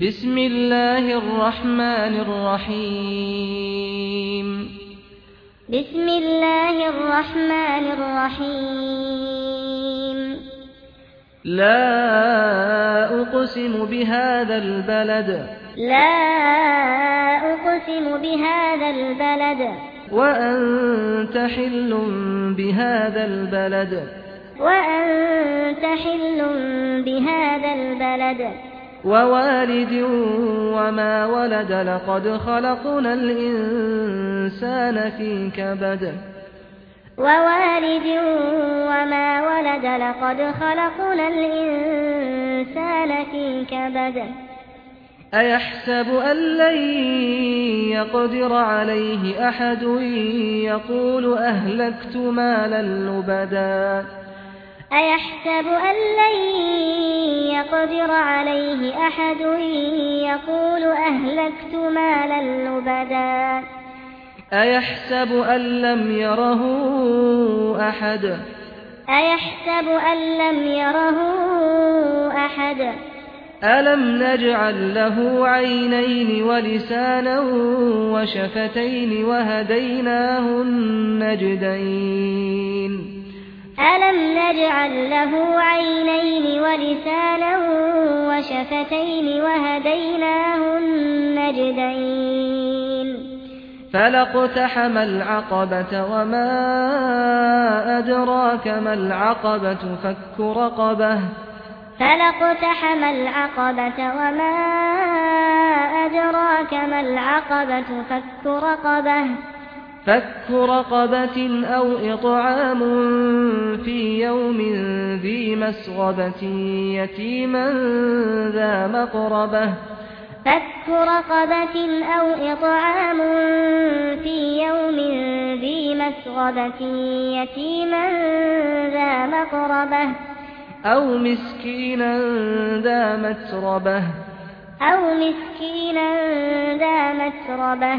بسم الله الرحمن الرحيم بسم الله الرحمن الرحيم لا اقسم بهذا البلد لا اقسم بهذا البلد وأنت حل بهذا البلد وأنت حل بهذا البلد ووالد وما ولد لقد خلقنا الإنسان في كبد. ووالد وما ولد لقد خلقنا الإنسان في كبد. أيحسب أن لن يقدر عليه أحد يقول أهلكت مالا لبدا. أيحسب أن لن يقدر عليه أحد يقول أهلكت مالا لبدا؟ أيحسب أن لم يره أحد؟ أيحسب أن لم يره أحد؟ ألم نجعل له عينين ولسانا وشفتين وهديناه النجدين؟ نَجْعَلْ له عينين ولسانا وشفتين وهديناه النجدين فلقتحم العقبة وما أدراك ما العقبة فك رقبة. فلقتحم العقبة وما أدراك ما العقبة فك رقبة. فك رقبة أو إطعام مسغبة يتيما ذا مقربة فك رقبة أو إطعام في يوم ذي مسغبة يتيما ذا مقربة أو مسكينا ذا متربة أو مسكينا ذا متربة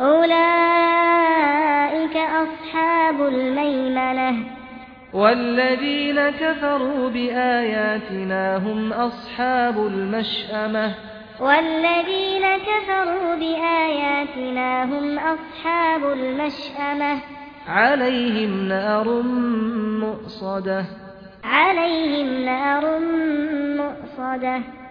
أولئك أصحاب الميمنة. والذين كفروا بآياتنا هم أصحاب المشأمة. والذين كفروا بآياتنا هم أصحاب المشأمة. عليهم نار مؤصدة. عليهم نار مؤصدة.